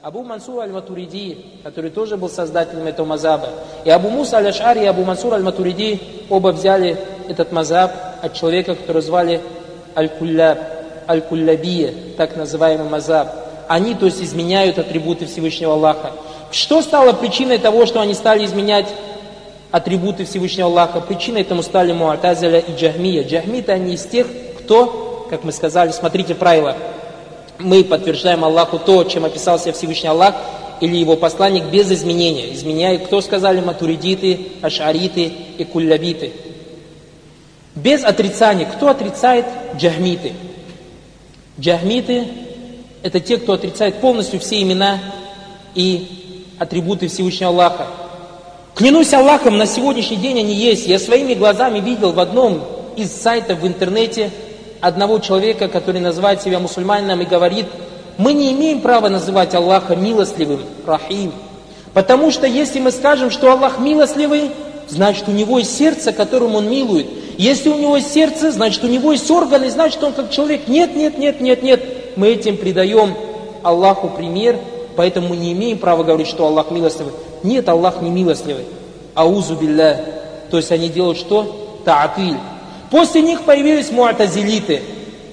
Абу Мансур аль-Матуриди, который тоже был создателем этого мазаба, и Абу Муса аль-Ашари и Абу Мансур аль-Матуриди оба взяли этот мазаб от человека, которого звали Аль-Кулляб, Аль-Куллябия, так называемый мазаб. Они, то есть, изменяют атрибуты Всевышнего Аллаха. Что стало причиной того, что они стали изменять атрибуты Всевышнего Аллаха? Причиной этому стали Муатазиля и Джахмия. Джахмиты они из тех, кто, как мы сказали, смотрите правила, мы подтверждаем Аллаху то, чем описал себя Всевышний Аллах, или его посланник без изменения. Изменяя, кто сказали матуридиты, ашариты и куллябиты. Без отрицания. Кто отрицает? Джахмиты. Джахмиты – это те, кто отрицает полностью все имена и атрибуты Всевышнего Аллаха. Клянусь Аллахом, на сегодняшний день они есть. Я своими глазами видел в одном из сайтов в интернете – одного человека, который называет себя мусульманином и говорит, мы не имеем права называть Аллаха милостливым, рахим. Потому что если мы скажем, что Аллах милостливый, значит у него есть сердце, которым он милует. Если у него есть сердце, значит у него есть органы, значит он как человек. Нет, нет, нет, нет, нет. Мы этим придаем Аллаху пример, поэтому мы не имеем права говорить, что Аллах милостливый. Нет, Аллах не милостливый. Аузу билля. То есть они делают что? Таатиль. После них появились муатазилиты,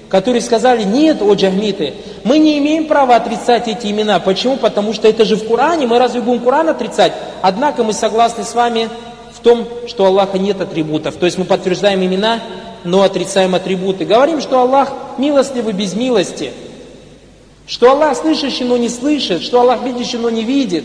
которые сказали, нет, о джахмиты, мы не имеем права отрицать эти имена. Почему? Потому что это же в Коране, мы разве будем Коран отрицать? Однако мы согласны с вами в том, что у Аллаха нет атрибутов. То есть мы подтверждаем имена, но отрицаем атрибуты. Говорим, что Аллах милостливый без милости. Что Аллах слышащий, но не слышит. Что Аллах видящий, но не видит.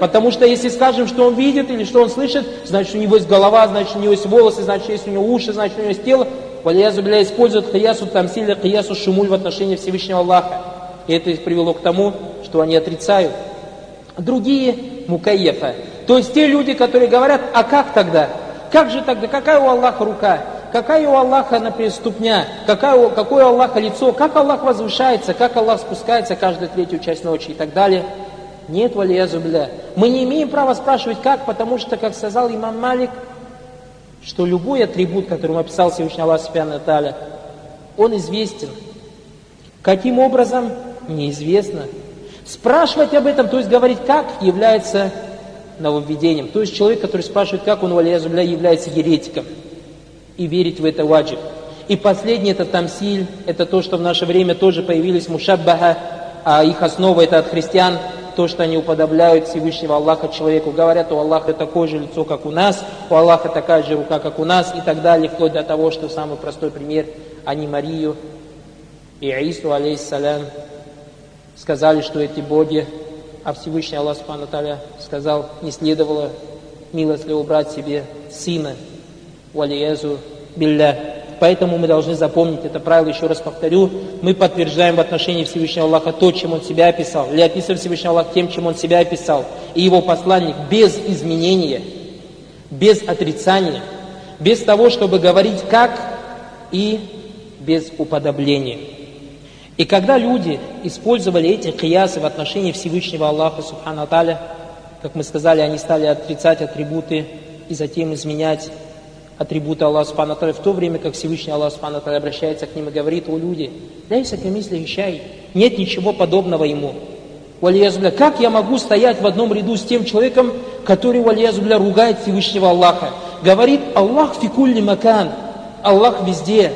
Потому что если скажем, что он видит или что он слышит, значит у него есть голова, значит у него есть волосы, значит есть у него уши, значит у него есть тело. Валиязу билля используют хиясу тамсиля, хиясу шумуль в отношении Всевышнего Аллаха. И это привело к тому, что они отрицают. Другие мукаефа. То есть те люди, которые говорят, а как тогда? Как же тогда? Какая у Аллаха рука? Какая у Аллаха, например, ступня? Какая, какое у Аллаха лицо? Как Аллах возвышается? Как Аллах спускается каждую третью часть ночи и так далее? Нет, валиязубля. Мы не имеем права спрашивать как, потому что, как сказал имам Малик, что любой атрибут, которым описал Всевышний Аллах Субхану Таля, он известен. Каким образом? Неизвестно. Спрашивать об этом, то есть говорить как, является нововведением. То есть человек, который спрашивает как, он, валиязубля, является еретиком. И верить в это ваджиб. И последний это тамсиль, это то, что в наше время тоже появились мушаббаха, а их основа это от христиан, то, что они уподобляют Всевышнего Аллаха человеку. Говорят, у Аллаха такое же лицо, как у нас, у Аллаха такая же рука, как у нас, и так далее, вплоть до того, что самый простой пример, они Марию и Аису, алейхиссалям, сказали, что эти боги, а Всевышний Аллах Субхану сказал, не следовало милостливо брать себе сына, валиезу билля. Поэтому мы должны запомнить это правило, еще раз повторю, мы подтверждаем в отношении Всевышнего Аллаха то, чем Он себя описал, или описываем Всевышнего Аллаха тем, чем Он себя описал, и Его посланник без изменения, без отрицания, без того, чтобы говорить как, и без уподобления. И когда люди использовали эти киясы в отношении Всевышнего Аллаха, Субхану как мы сказали, они стали отрицать атрибуты и затем изменять атрибуты Аллаха Субхану в то время как Всевышний Аллах Субхану обращается к ним и говорит, о люди, дайся камисли ищай, нет ничего подобного ему. Валиязубля, как я могу стоять в одном ряду с тем человеком, который, валиязубля, ругает Всевышнего Аллаха? Говорит, Аллах фикульни макан, Аллах везде.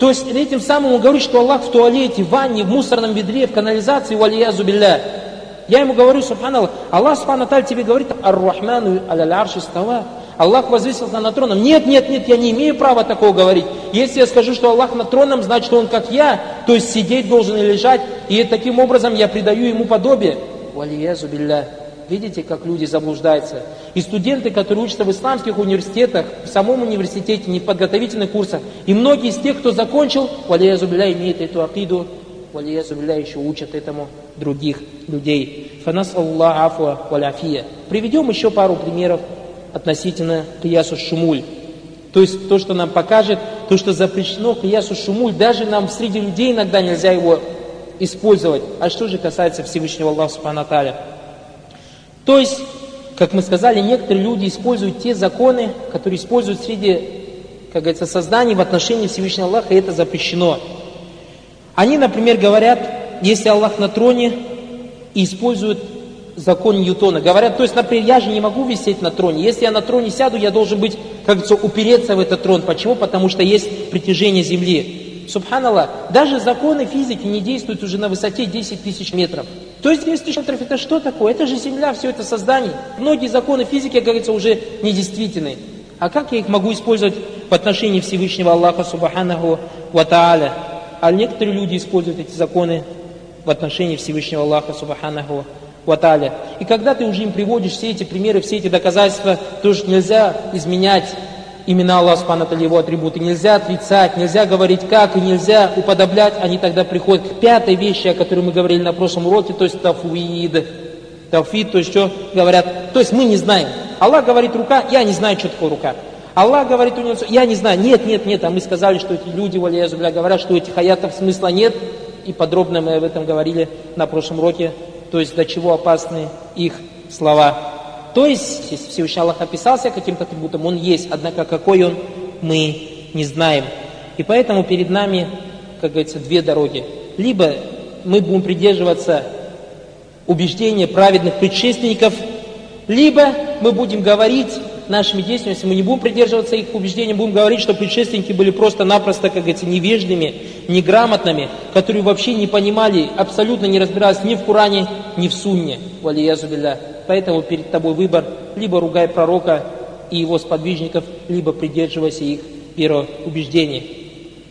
То есть этим самым он говорит, что Аллах в туалете, в ванне, в мусорном ведре, в канализации, валиязубля. Я ему говорю, субханаллах, Аллах, субхану тебе говорит, ар-Рахману аля-арши Аллах возвысился над троном. Нет, нет, нет, я не имею права такого говорить. Если я скажу, что Аллах над троном, значит, Он как я, то есть сидеть должен и лежать, и таким образом я придаю Ему подобие. Валиязу билля. Видите, как люди заблуждаются. И студенты, которые учатся в исламских университетах, в самом университете, не в подготовительных курсах, и многие из тех, кто закончил, валиязу билля, имеет эту акиду, валиязу билля, еще учат этому других людей. Фанас Аллах афуа валяфия. Приведем еще пару примеров относительно киясу шумуль. То есть то, что нам покажет, то, что запрещено киясу шумуль, даже нам среди людей иногда нельзя его использовать. А что же касается Всевышнего Аллаха Субхану То есть, как мы сказали, некоторые люди используют те законы, которые используют среди, как говорится, созданий в отношении Всевышнего Аллаха, и это запрещено. Они, например, говорят, если Аллах на троне, и используют закон Ньютона. Говорят, то есть, например, я же не могу висеть на троне. Если я на троне сяду, я должен быть, как говорится, упереться в этот трон. Почему? Потому что есть притяжение Земли. Субханаллах, даже законы физики не действуют уже на высоте 10 тысяч метров. То есть 10 тысяч метров это что такое? Это же Земля, все это создание. Многие законы физики, как говорится, уже недействительны. А как я их могу использовать в отношении Всевышнего Аллаха Субханаху Ва Тааля? А некоторые люди используют эти законы в отношении Всевышнего Аллаха Субханаху Ваталя. И когда ты уже им приводишь все эти примеры, все эти доказательства, то есть нельзя изменять имена Аллаха Субхану его атрибуты, нельзя отрицать, нельзя говорить как, и нельзя уподоблять, они тогда приходят к пятой вещи, о которой мы говорили на прошлом уроке, то есть тафуид. Тафид, то есть что говорят, то есть мы не знаем. Аллах говорит рука, я не знаю, что такое рука. Аллах говорит у него, я не знаю, нет, нет, нет, а мы сказали, что эти люди, валиязубля, говорят, что у этих аятов смысла нет, и подробно мы об этом говорили на прошлом уроке, то есть до чего опасны их слова. То есть, Всевышний Аллах описался каким-то атрибутом, он есть, однако какой он, мы не знаем. И поэтому перед нами, как говорится, две дороги. Либо мы будем придерживаться убеждения праведных предшественников, либо мы будем говорить нашими действиями, если мы не будем придерживаться их убеждений, будем говорить, что предшественники были просто-напросто, как говорится, невежливыми, неграмотными, которые вообще не понимали, абсолютно не разбирались ни в Коране, ни в Сунне. Валиязубилля. Поэтому перед тобой выбор, либо ругай пророка и его сподвижников, либо придерживайся их первого убеждения.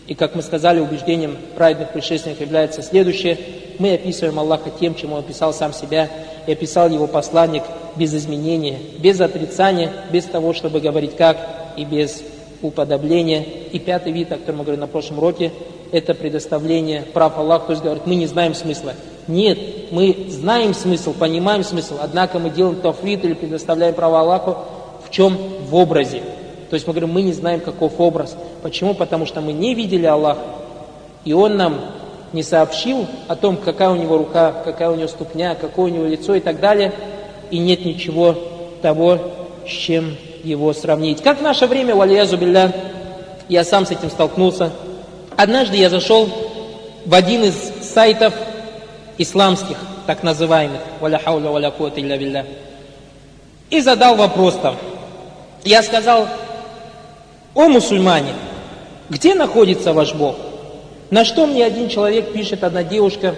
И как мы сказали, убеждением праведных предшественников является следующее. Мы описываем Аллаха тем, чем Он описал сам себя, и описал Его посланник без изменения, без отрицания, без того, чтобы говорить как, и без уподобления. И пятый вид, о котором мы говорили на прошлом уроке, это предоставление прав Аллаха. То есть говорит, мы не знаем смысла. Нет, мы знаем смысл, понимаем смысл, однако мы делаем тафрит или предоставляем право Аллаху в чем? В образе. То есть мы говорим, мы не знаем, каков образ. Почему? Потому что мы не видели Аллаха, и Он нам не сообщил о том, какая у него рука, какая у него ступня, какое у него лицо и так далее, и нет ничего того, с чем его сравнить. Как в наше время, валиязу билля, я сам с этим столкнулся. Однажды я зашел в один из сайтов исламских, так называемых, валя хауля валя илля и задал вопрос там. Я сказал, о мусульмане, где находится ваш Бог? На что мне один человек пишет, одна девушка,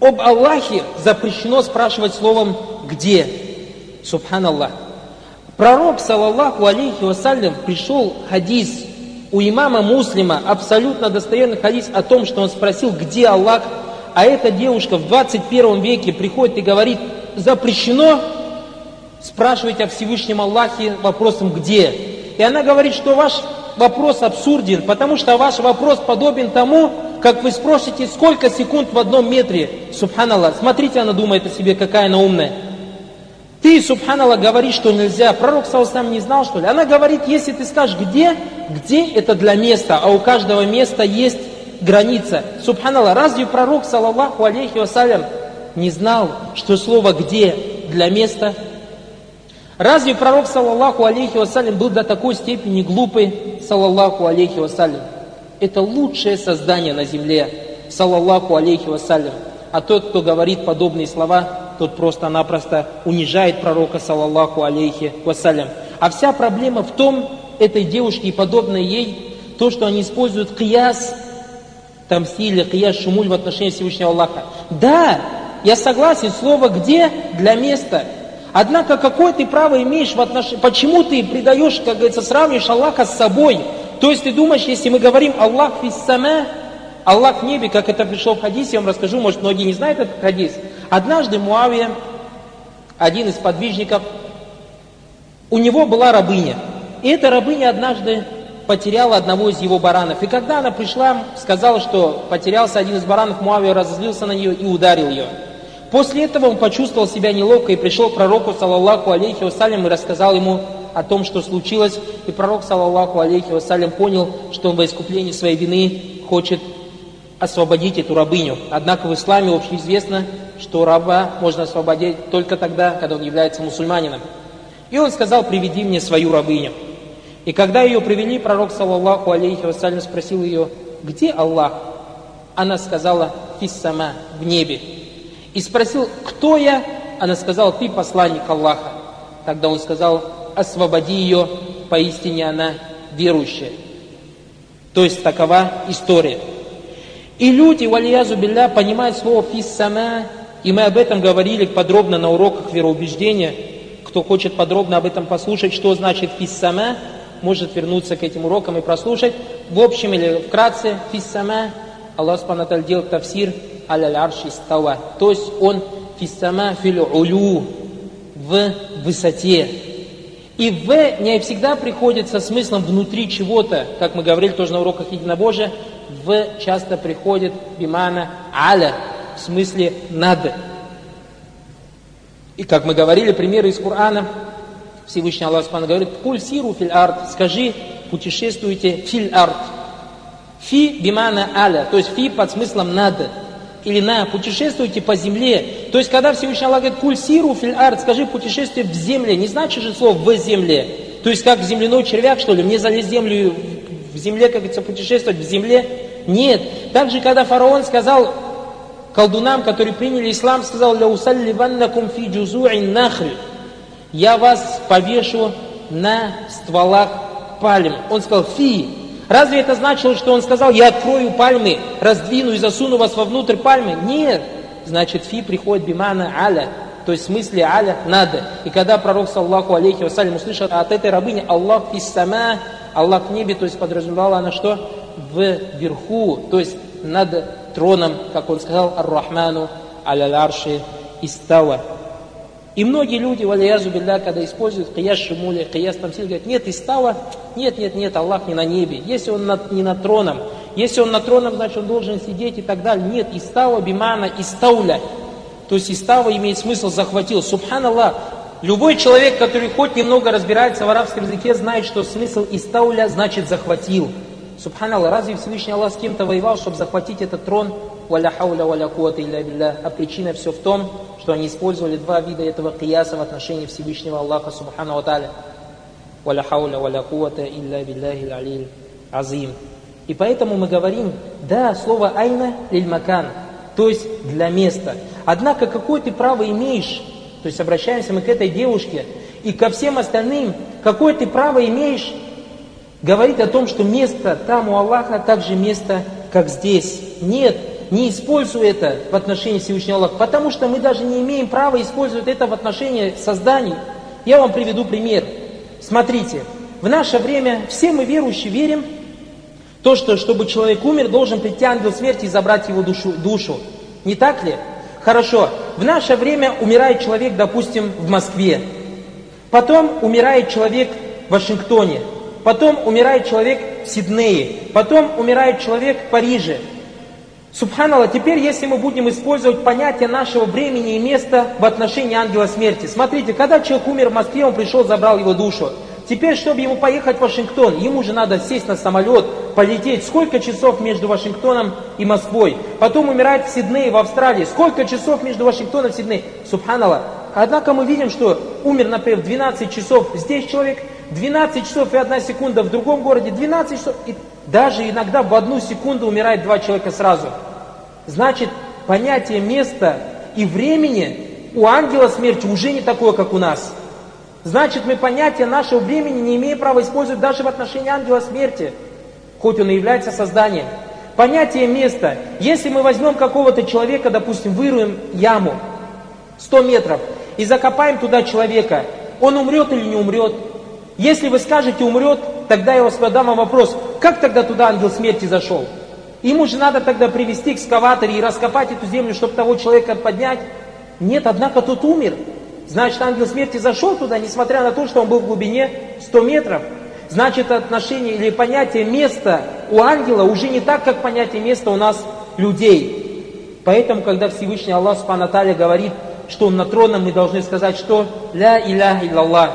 об Аллахе запрещено спрашивать словом «где?» Субханаллах. Пророк, саллаллаху алейхи вассалям, пришел хадис у имама муслима, абсолютно достоверный хадис о том, что он спросил, где Аллах, а эта девушка в 21 веке приходит и говорит, запрещено спрашивать о Всевышнем Аллахе вопросом «где?». И она говорит, что ваш вопрос абсурден, потому что ваш вопрос подобен тому, как вы спросите, сколько секунд в одном метре. Субханаллах, смотрите, она думает о себе, какая она умная. Ты, субханаллах, говоришь, что нельзя. Пророк сам не знал, что ли? Она говорит, если ты скажешь, где, где это для места, а у каждого места есть граница. Субханаллах, разве пророк, саллаллаху алейхи вассалям, не знал, что слово «где» для места Разве пророк, саллаллаху алейхи вассалям, был до такой степени глупый, саллаллаху алейхи вассалям? Это лучшее создание на земле, саллаллаху алейхи вассалям. А тот, кто говорит подобные слова, тот просто-напросто унижает пророка, саллаллаху алейхи вассалям. А вся проблема в том, этой девушке и подобной ей, то, что они используют кияс, тамсили, кияс шумуль в отношении Всевышнего Аллаха. Да, я согласен, слово «где» для места – Однако какое ты право имеешь в отношении... Почему ты придаешь, как говорится, сравниваешь Аллаха с собой? То есть ты думаешь, если мы говорим Аллах фиссаме, Аллах в небе, как это пришло в хадисе, я вам расскажу, может многие не знают этот хадис. Однажды Муавия, один из подвижников, у него была рабыня. И эта рабыня однажды потеряла одного из его баранов. И когда она пришла, сказала, что потерялся один из баранов, Муавия разозлился на нее и ударил ее. После этого он почувствовал себя неловко и пришел к пророку, саллаллаху алейхи вассалям, и рассказал ему о том, что случилось. И пророк, саллаллаху алейхи вассалям, понял, что он во искуплении своей вины хочет освободить эту рабыню. Однако в исламе общеизвестно, что раба можно освободить только тогда, когда он является мусульманином. И он сказал, приведи мне свою рабыню. И когда ее привели, пророк, саллаллаху алейхи вассалям, спросил ее, где Аллах? Она сказала, фиссама, в небе. И спросил, кто я? Она сказала, ты посланник Аллаха. Тогда он сказал, освободи ее, поистине она верующая. То есть такова история. И люди, валиязу билля, понимают слово фиссама, и мы об этом говорили подробно на уроках вероубеждения. Кто хочет подробно об этом послушать, что значит фиссама, может вернуться к этим урокам и прослушать. В общем или вкратце, фиссама, Аллах Субхану делает тавсир аля арши става. То есть он фиссама фил улю, в высоте. И в не всегда приходит со смыслом внутри чего-то, как мы говорили тоже на уроках единобожия, в часто приходит бимана аля, в смысле над. И как мы говорили, примеры из Корана, Всевышний Аллах Субхану говорит, «Куль сиру филь арт», скажи, путешествуйте филь арт. Фи бимана аля, то есть фи под смыслом надо или на, путешествуйте по земле. То есть, когда Всевышний Аллах говорит, куль сиру филь арт, скажи, путешествие в земле, не значит же слово в земле. То есть, как земляной червяк, что ли, мне залезть землю, в земле, как говорится, путешествовать в земле? Нет. Также, когда фараон сказал колдунам, которые приняли ислам, сказал, ля усалливаннакум фи джузу'ин нахль, я вас повешу на стволах пальм. Он сказал, фи, Разве это значило, что он сказал, я открою пальмы, раздвину и засуну вас вовнутрь пальмы? Нет. Значит, фи приходит бимана аля, то есть в смысле аля надо. И когда пророк, саллаху алейхи вассалям, услышал от этой рабыни Аллах фиссама, Аллах в небе, то есть подразумевала она что? Вверху, то есть над троном, как он сказал, ар-Рахману аля-ларши истава. И многие люди, валиязу билля, когда используют кияс шимули, кияс тамсиль, говорят, нет, истава, нет, нет, нет, Аллах не на небе. Если он над, не над троном, если он над троном, значит он должен сидеть и так далее. Нет, истава бимана истауля. То есть истава имеет смысл захватил. Субханаллах, любой человек, который хоть немного разбирается в арабском языке, знает, что смысл истауля значит захватил. Субханаллах, разве Всевышний Аллах с кем-то воевал, чтобы захватить этот трон? Валя хауля валя куата илля билля. А причина все в том, что они использовали два вида этого кияса в отношении Всевышнего Аллаха Субхану Аталя. Валя хауля валя куата илля билляхи алиль азим. И поэтому мы говорим, да, слово айна лиль макан, то есть для места. Однако какое ты право имеешь, то есть обращаемся мы к этой девушке и ко всем остальным, какое ты право имеешь говорить о том, что место там у Аллаха также место, как здесь. Нет, не используй это в отношении Всевышнего Аллаха, потому что мы даже не имеем права использовать это в отношении созданий. Я вам приведу пример. Смотрите, в наше время все мы верующие верим, то, что чтобы человек умер, должен прийти ангел смерти и забрать его душу. душу. Не так ли? Хорошо. В наше время умирает человек, допустим, в Москве. Потом умирает человек в Вашингтоне. Потом умирает человек в Сиднее. Потом умирает человек в Париже. Субханаллах, теперь если мы будем использовать понятие нашего времени и места в отношении ангела смерти. Смотрите, когда человек умер в Москве, он пришел, забрал его душу. Теперь, чтобы ему поехать в Вашингтон, ему же надо сесть на самолет, полететь. Сколько часов между Вашингтоном и Москвой? Потом умирает в Сиднее, в Австралии. Сколько часов между Вашингтоном и Сиднее? Субханаллах. Однако мы видим, что умер, например, в 12 часов здесь человек, 12 часов и одна секунда в другом городе, 12 часов. И даже иногда в одну секунду умирает два человека сразу. Значит, понятие места и времени у ангела смерти уже не такое, как у нас. Значит, мы понятие нашего времени не имеем права использовать даже в отношении ангела смерти, хоть он и является созданием. Понятие места. Если мы возьмем какого-то человека, допустим, выруем яму 100 метров и закопаем туда человека, он умрет или не умрет? Если вы скажете умрет, тогда я вас задам вам вопрос, как тогда туда ангел смерти зашел? Ему же надо тогда привести экскаватор и раскопать эту землю, чтобы того человека поднять. Нет, однако тот умер. Значит, ангел смерти зашел туда, несмотря на то, что он был в глубине 100 метров. Значит, отношение или понятие места у ангела уже не так, как понятие места у нас людей. Поэтому, когда Всевышний Аллах Субхану говорит, что он на троне, мы должны сказать, что «Ля иля Аллах,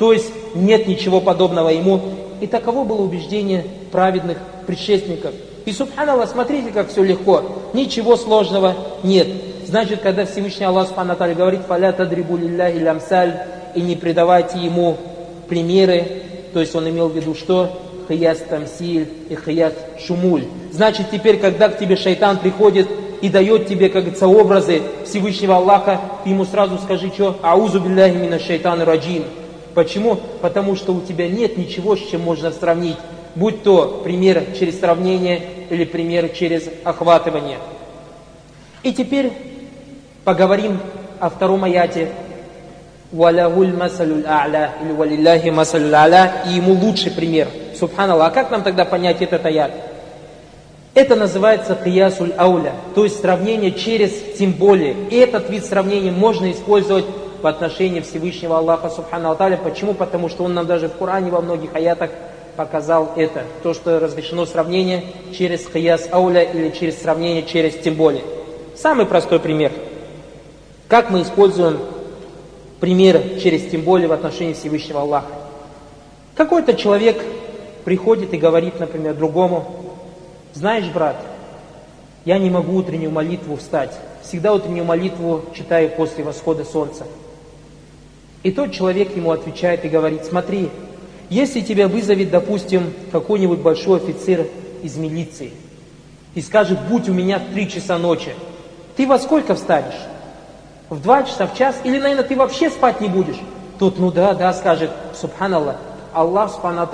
То есть нет ничего подобного ему. И таково было убеждение праведных предшественников. И, субханаллах, смотрите, как все легко. Ничего сложного нет. Значит, когда Всевышний Аллах Субхану говорит «Фаля тадрибу лилляхи лямсаль» и не придавайте ему примеры, то есть он имел в виду что? Хияс тамсиль и хияс шумуль. Значит, теперь, когда к тебе шайтан приходит и дает тебе, как говорится, образы Всевышнего Аллаха, ты ему сразу скажи, что «Аузу билляхи мина шайтан раджим». Почему? Потому что у тебя нет ничего, с чем можно сравнить. Будь то пример через сравнение или пример через охватывание. И теперь поговорим о втором аяте. «Валягуль масалюль а'ля» или «Валилляхи масалюль а'ля» и ему лучший пример. Субханаллах. А как нам тогда понять этот аят? Это называется киясуль ауля, то есть сравнение через тем более. И этот вид сравнения можно использовать в отношении Всевышнего Аллаха Субхану Аталя. Почему? Потому что он нам даже в Коране во многих аятах показал это. То, что разрешено сравнение через кияс ауля или через сравнение через тем более. Самый простой пример. Как мы используем пример через тем более в отношении Всевышнего Аллаха? Какой-то человек приходит и говорит, например, другому, знаешь, брат, я не могу утреннюю молитву встать. Всегда утреннюю молитву читаю после восхода солнца. И тот человек ему отвечает и говорит, смотри, если тебя вызовет, допустим, какой-нибудь большой офицер из милиции и скажет, будь у меня в три часа ночи, ты во сколько встанешь? В два часа, в час? Или, наверное, ты вообще спать не будешь? Тот, ну да, да, скажет, субханаллах, Аллах, субхану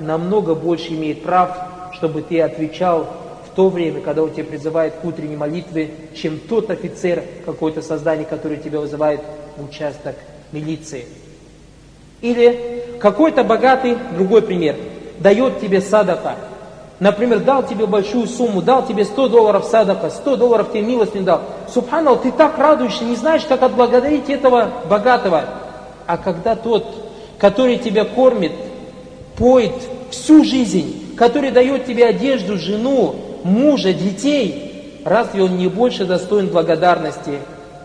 намного больше имеет прав чтобы ты отвечал в то время, когда он тебя призывает к утренней молитве, чем тот офицер, какое-то создание, которое тебя вызывает в участок милиции. Или какой-то богатый, другой пример, дает тебе садака. Например, дал тебе большую сумму, дал тебе 100 долларов садака, 100 долларов тебе милость не дал. Субханал, ты так радуешься, не знаешь, как отблагодарить этого богатого. А когда тот, который тебя кормит, поет всю жизнь, который дает тебе одежду, жену, мужа, детей, разве он не больше достоин благодарности?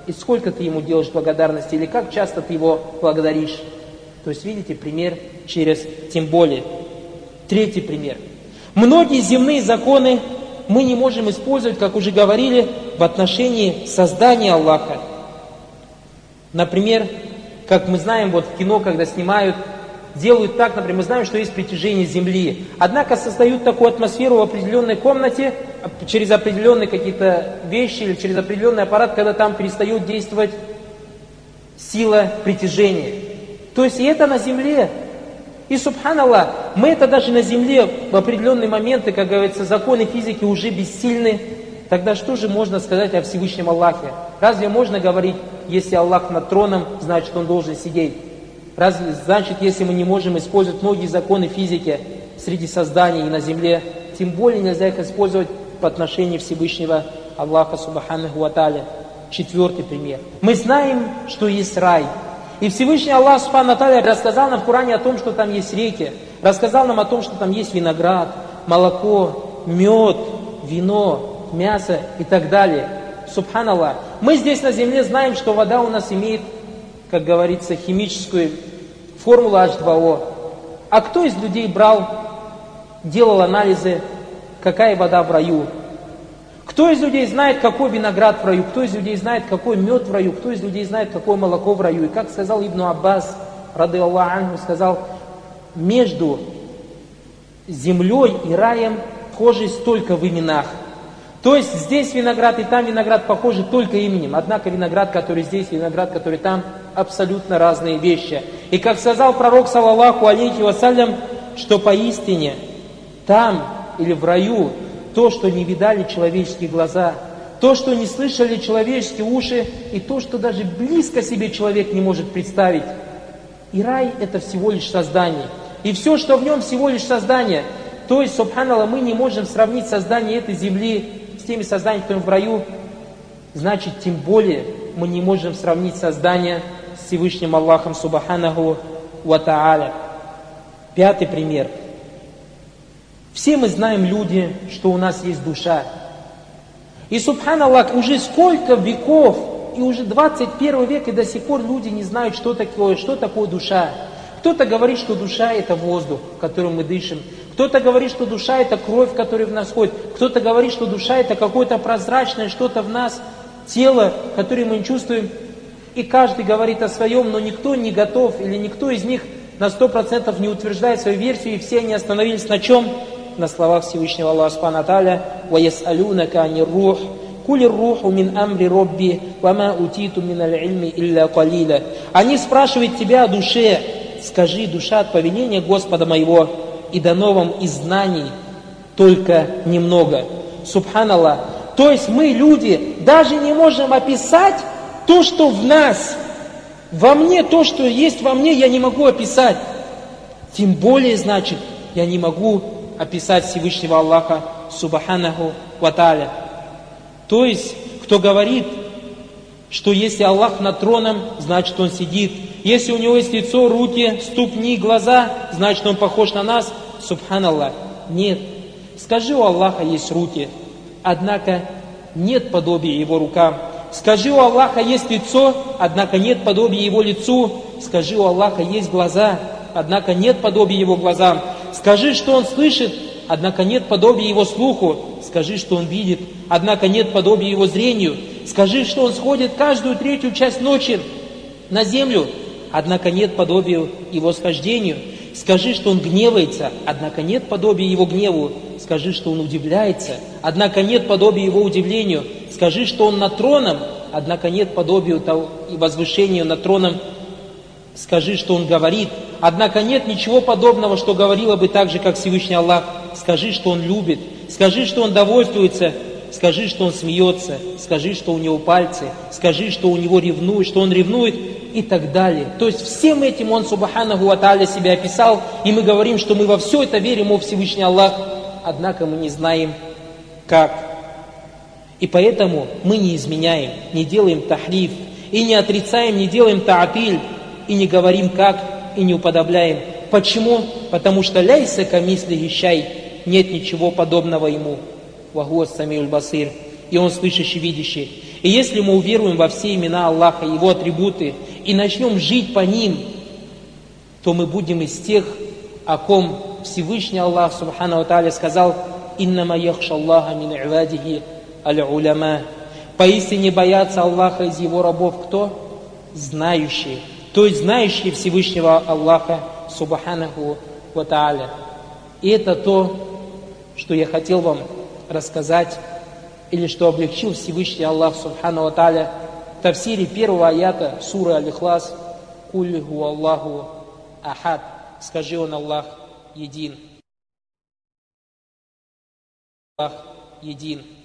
И сколько ты ему делаешь благодарности, или как часто ты его благодаришь? То есть, видите, пример через тем более. Третий пример. Многие земные законы мы не можем использовать, как уже говорили, в отношении создания Аллаха. Например, как мы знаем, вот в кино, когда снимают делают так, например, мы знаем, что есть притяжение Земли. Однако создают такую атмосферу в определенной комнате, через определенные какие-то вещи или через определенный аппарат, когда там перестает действовать сила притяжения. То есть и это на Земле. И, субханаллах, мы это даже на Земле в определенные моменты, как говорится, законы физики уже бессильны. Тогда что же можно сказать о Всевышнем Аллахе? Разве можно говорить, если Аллах над троном, значит Он должен сидеть? Разве значит, если мы не можем использовать многие законы физики среди созданий и на земле, тем более нельзя их использовать по отношению Всевышнего Аллаха Субханаху Аталя. Четвертый пример. Мы знаем, что есть рай. И Всевышний Аллах Субхану Аталя рассказал нам в Коране о том, что там есть реки. Рассказал нам о том, что там есть виноград, молоко, мед, вино, мясо и так далее. Субханаллах. Мы здесь на земле знаем, что вода у нас имеет, как говорится, химическую формула H2O. А кто из людей брал, делал анализы, какая вода в раю? Кто из людей знает, какой виноград в раю? Кто из людей знает, какой мед в раю? Кто из людей знает, какое молоко в раю? И как сказал Ибн Аббас, рады Аллаху, сказал, между землей и раем схожесть только в именах. То есть здесь виноград и там виноград похожи только именем. Однако виноград, который здесь, виноград, который там, абсолютно разные вещи. И как сказал пророк, саллаллаху алейхи вассалям, что поистине там или в раю то, что не видали человеческие глаза, то, что не слышали человеческие уши, и то, что даже близко себе человек не может представить. И рай – это всего лишь создание. И все, что в нем, всего лишь создание. То есть, субханаллах, мы не можем сравнить создание этой земли с теми созданиями, которые в раю. Значит, тем более мы не можем сравнить создание Всевышним Аллахом Субханаху Ва Та'аля. Пятый пример. Все мы знаем люди, что у нас есть душа. И Субханаллах, уже сколько веков, и уже 21 век, и до сих пор люди не знают, что такое, что такое душа. Кто-то говорит, что душа это воздух, которым мы дышим. Кто-то говорит, что душа это кровь, которая в нас ходит. Кто-то говорит, что душа это какое-то прозрачное что-то в нас, тело, которое мы чувствуем и каждый говорит о своем, но никто не готов или никто из них на сто процентов не утверждает свою версию, и все они остановились на чем? На словах Всевышнего Аллаха Субхану Аталя «Ваяс алюнака ани рух, Кули руху мин амри робби, вама утиту мин аль-ильми илля калиля. Они спрашивают тебя о душе. Скажи, душа от повеления Господа моего, и дано вам из знаний только немного. Субханаллах. То есть мы, люди, даже не можем описать то, что в нас. Во мне, то, что есть во мне, я не могу описать. Тем более, значит, я не могу описать Всевышнего Аллаха Субханаху Ваталя. То есть, кто говорит, что если Аллах над троном, значит Он сидит. Если у Него есть лицо, руки, ступни, глаза, значит Он похож на нас. Субханаллах. Нет. Скажи, у Аллаха есть руки, однако нет подобия Его рукам. Скажи, у Аллаха есть лицо, однако нет подобия Его лицу. Скажи, у Аллаха есть глаза, однако нет подобия Его глазам. Скажи, что Он слышит, однако нет подобия Его слуху. Скажи, что Он видит, однако нет подобия Его зрению. Скажи, что Он сходит каждую третью часть ночи на землю, однако нет подобия Его схождению. Скажи, что Он гневается, однако нет подобия Его гневу. Скажи, что Он удивляется, однако нет подобия Его удивлению. Скажи, что Он над троном, однако нет подобия и возвышению над троном. Скажи, что Он говорит, однако нет ничего подобного, что говорило бы так же, как Всевышний Аллах. Скажи, что Он любит, скажи, что Он довольствуется, скажи, что Он смеется, скажи, что у Него пальцы, скажи, что у Него ревнует, что Он ревнует. И так далее. То есть всем этим Он, Субханаху Аталя, себя описал, и мы говорим, что мы во все это верим, о Всевышний Аллах, однако мы не знаем, как. И поэтому мы не изменяем, не делаем тахриф, и не отрицаем, не делаем таатиль, и не говорим как, и не уподобляем. Почему? Потому что ляйса камисли гищай, нет ничего подобного ему. Вагуас самиуль басир. И он слышащий, видящий. И если мы уверуем во все имена Аллаха, Его атрибуты, и начнем жить по ним, то мы будем из тех, о ком Всевышний Аллах Субхану Тааля сказал, «Иннама яхша Аллаха мин ивадихи аль-уляма». Поистине боятся Аллаха из Его рабов кто? Знающие. То есть знающие Всевышнего Аллаха Субханаху Ва Тааля. И это то, что я хотел вам рассказать, или что облегчил Всевышний Аллах Субхану Ва Тааля в тафсире первого аята суры Аль-Ихлас «Кулли Аллаху Ахад» Скажи Он Аллах един. Аллах един.